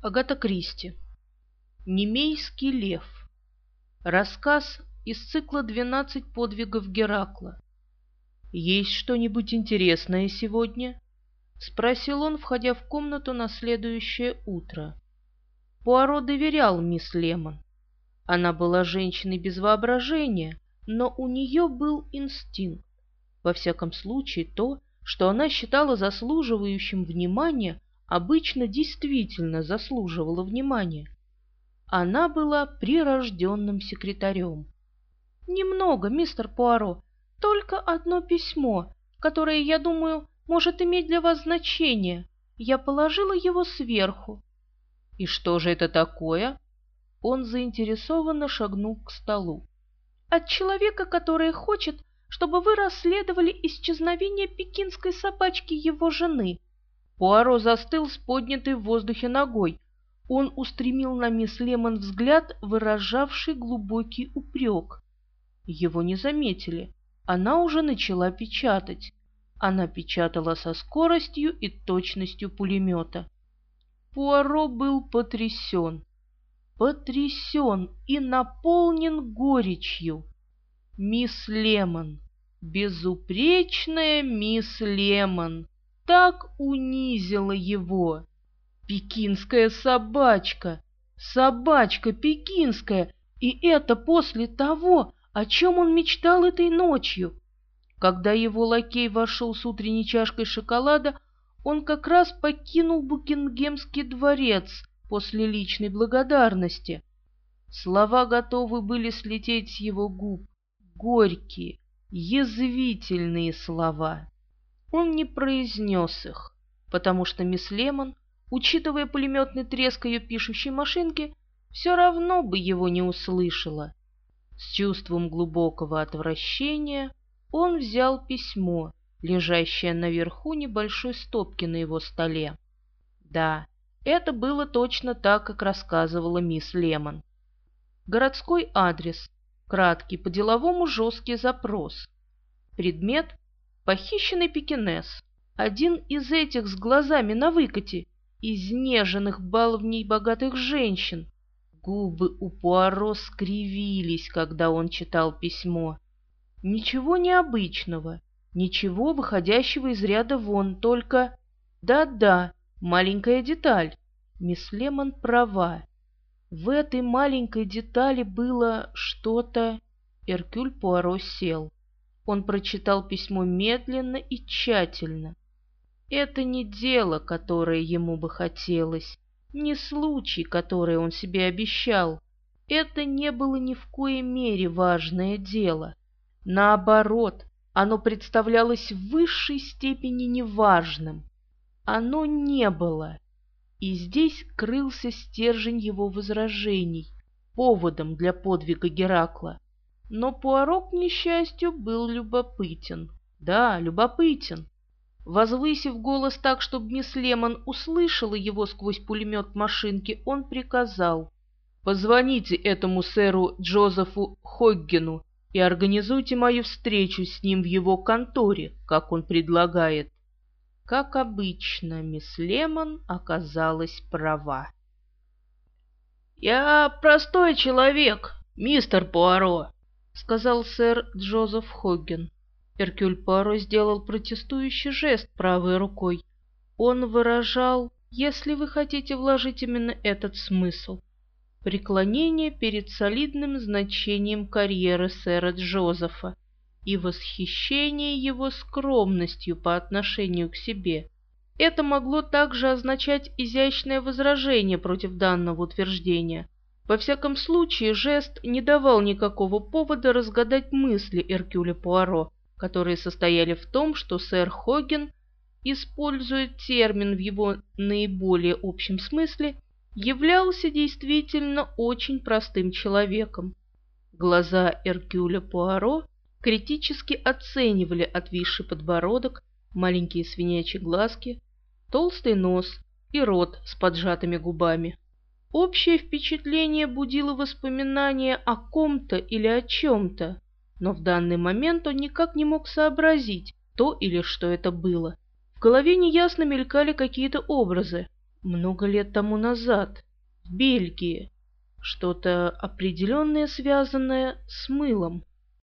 Агата Кристи. Немейский лев. Рассказ из цикла «12 подвигов Геракла». «Есть что-нибудь интересное сегодня?» — спросил он, входя в комнату на следующее утро. Пуаро доверял мисс Лемон. Она была женщиной без воображения, но у нее был инстинкт. Во всяком случае, то, что она считала заслуживающим внимания, обычно действительно заслуживала внимания. Она была прирожденным секретарем. «Немного, мистер Пуаро, только одно письмо, которое, я думаю, может иметь для вас значение. Я положила его сверху». «И что же это такое?» Он заинтересованно шагнул к столу. «От человека, который хочет, чтобы вы расследовали исчезновение пекинской собачки его жены». Пуаро застыл с поднятой в воздухе ногой. Он устремил на мисс Лемон взгляд, выражавший глубокий упрек. Его не заметили. Она уже начала печатать. Она печатала со скоростью и точностью пулемета. Пуаро был потрясен. Потрясен и наполнен горечью. Мисс Лемон, безупречная мисс Лемон, так унизила его. Пекинская собачка, собачка пекинская, и это после того, о чем он мечтал этой ночью. Когда его лакей вошел с утренней чашкой шоколада, он как раз покинул Букингемский дворец после личной благодарности. Слова готовы были слететь с его губ, горькие, язвительные слова. Он не произнес их, потому что мисс Лемон, учитывая пулеметный треск ее пишущей машинки, все равно бы его не услышала. С чувством глубокого отвращения он взял письмо, лежащее наверху небольшой стопки на его столе. Да, это было точно так, как рассказывала мисс Лемон. Городской адрес, краткий, по-деловому жесткий запрос. Предмет Похищенный пекинес. Один из этих с глазами на выкате, изнеженных баловней богатых женщин. Губы у Пуаро скривились, когда он читал письмо. Ничего необычного, ничего выходящего из ряда вон, только... Да-да, маленькая деталь. Мисс Лемон права. В этой маленькой детали было что-то... Эркюль Пуаро сел. Он прочитал письмо медленно и тщательно. Это не дело, которое ему бы хотелось, не случай, который он себе обещал. Это не было ни в коей мере важное дело. Наоборот, оно представлялось в высшей степени неважным. Оно не было. И здесь крылся стержень его возражений, поводом для подвига Геракла. Но Пуаро, к несчастью, был любопытен. Да, любопытен. Возвысив голос так, чтобы мисс Лемон услышала его сквозь пулемет машинки, он приказал. «Позвоните этому сэру Джозефу Хоггену и организуйте мою встречу с ним в его конторе, как он предлагает». Как обычно, мисс Лемон оказалась права. «Я простой человек, мистер Пуаро», сказал сэр Джозеф Хогген. Эркюль Паро сделал протестующий жест правой рукой. Он выражал, если вы хотите вложить именно этот смысл, преклонение перед солидным значением карьеры сэра Джозефа и восхищение его скромностью по отношению к себе. Это могло также означать изящное возражение против данного утверждения – во всяком случае, жест не давал никакого повода разгадать мысли Эркюля Пуаро, которые состояли в том, что сэр Хоген, используя термин в его наиболее общем смысле, являлся действительно очень простым человеком. Глаза Эркюля Пуаро критически оценивали отвисший подбородок, маленькие свинячьи глазки, толстый нос и рот с поджатыми губами. Общее впечатление будило воспоминания о ком-то или о чем-то, но в данный момент он никак не мог сообразить, то или что это было. В голове неясно мелькали какие-то образы. много лет тому назад, в Бельгии. Что-то определенное, связанное с мылом.